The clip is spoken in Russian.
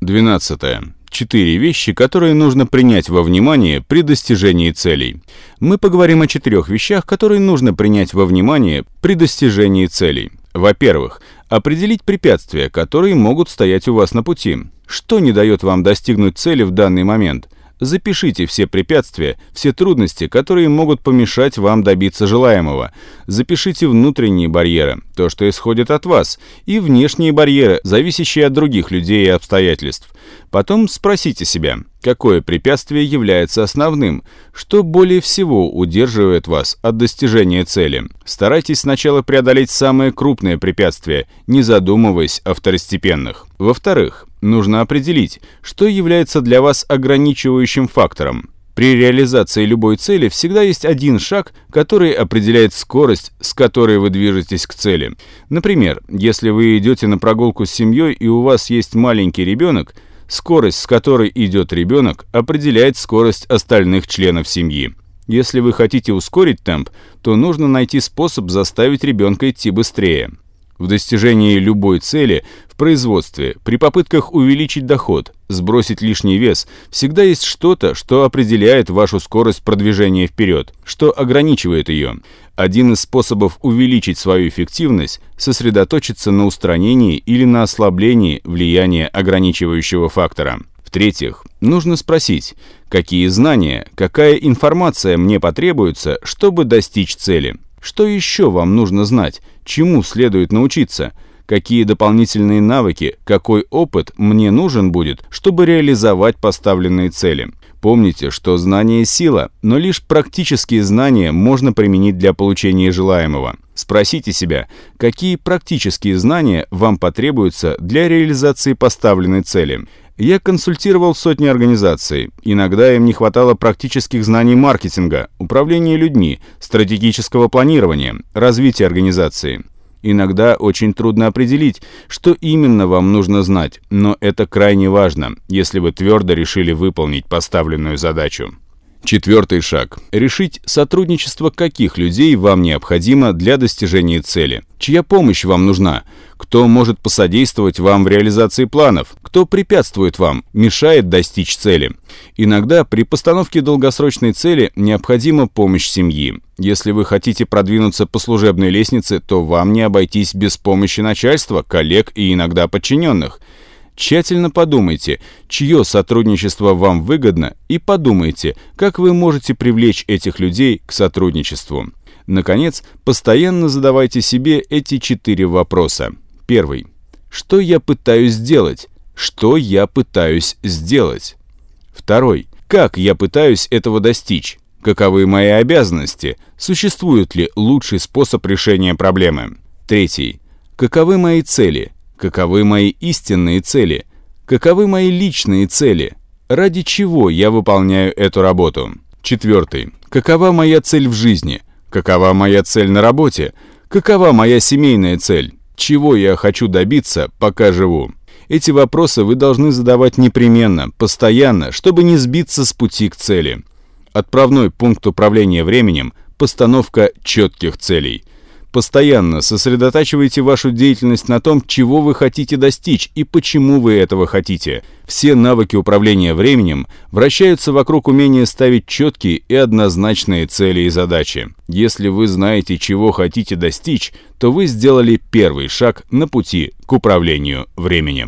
12. Четыре вещи, которые нужно принять во внимание при достижении целей. Мы поговорим о четырех вещах, которые нужно принять во внимание при достижении целей. Во-первых, определить препятствия, которые могут стоять у вас на пути. Что не дает вам достигнуть цели в данный момент? Запишите все препятствия, все трудности, которые могут помешать вам добиться желаемого. Запишите внутренние барьеры, то, что исходит от вас, и внешние барьеры, зависящие от других людей и обстоятельств. Потом спросите себя, какое препятствие является основным, что более всего удерживает вас от достижения цели. Старайтесь сначала преодолеть самое крупное препятствие, не задумываясь о второстепенных. Во-вторых, нужно определить, что является для вас ограничивающим фактором. При реализации любой цели всегда есть один шаг, который определяет скорость, с которой вы движетесь к цели. Например, если вы идете на прогулку с семьей и у вас есть маленький ребенок, скорость, с которой идет ребенок, определяет скорость остальных членов семьи. Если вы хотите ускорить темп, то нужно найти способ заставить ребенка идти быстрее. В достижении любой цели в производстве, при попытках увеличить доход, сбросить лишний вес, всегда есть что-то, что определяет вашу скорость продвижения вперед, что ограничивает ее. Один из способов увеличить свою эффективность – сосредоточиться на устранении или на ослаблении влияния ограничивающего фактора. В-третьих, нужно спросить, какие знания, какая информация мне потребуется, чтобы достичь цели. Что еще вам нужно знать? Чему следует научиться? Какие дополнительные навыки, какой опыт мне нужен будет, чтобы реализовать поставленные цели? Помните, что знание – сила, но лишь практические знания можно применить для получения желаемого. Спросите себя, какие практические знания вам потребуются для реализации поставленной цели. Я консультировал сотни организаций. Иногда им не хватало практических знаний маркетинга, управления людьми, стратегического планирования, развития организации. Иногда очень трудно определить, что именно вам нужно знать, но это крайне важно, если вы твердо решили выполнить поставленную задачу. Четвертый шаг. Решить, сотрудничество каких людей вам необходимо для достижения цели. Чья помощь вам нужна? Кто может посодействовать вам в реализации планов? Кто препятствует вам, мешает достичь цели? Иногда при постановке долгосрочной цели необходима помощь семьи. Если вы хотите продвинуться по служебной лестнице, то вам не обойтись без помощи начальства, коллег и иногда подчиненных. Тщательно подумайте, чье сотрудничество вам выгодно, и подумайте, как вы можете привлечь этих людей к сотрудничеству. Наконец, постоянно задавайте себе эти четыре вопроса. Первый. Что я пытаюсь сделать? Что я пытаюсь сделать? Второй. Как я пытаюсь этого достичь? Каковы мои обязанности? Существует ли лучший способ решения проблемы? Третий. Каковы мои цели? Каковы мои истинные цели? Каковы мои личные цели? Ради чего я выполняю эту работу? Четвертый. Какова моя цель в жизни? Какова моя цель на работе? Какова моя семейная цель? Чего я хочу добиться, пока живу? Эти вопросы вы должны задавать непременно, постоянно, чтобы не сбиться с пути к цели. Отправной пункт управления временем – постановка четких целей – Постоянно сосредотачивайте вашу деятельность на том, чего вы хотите достичь и почему вы этого хотите. Все навыки управления временем вращаются вокруг умения ставить четкие и однозначные цели и задачи. Если вы знаете, чего хотите достичь, то вы сделали первый шаг на пути к управлению временем.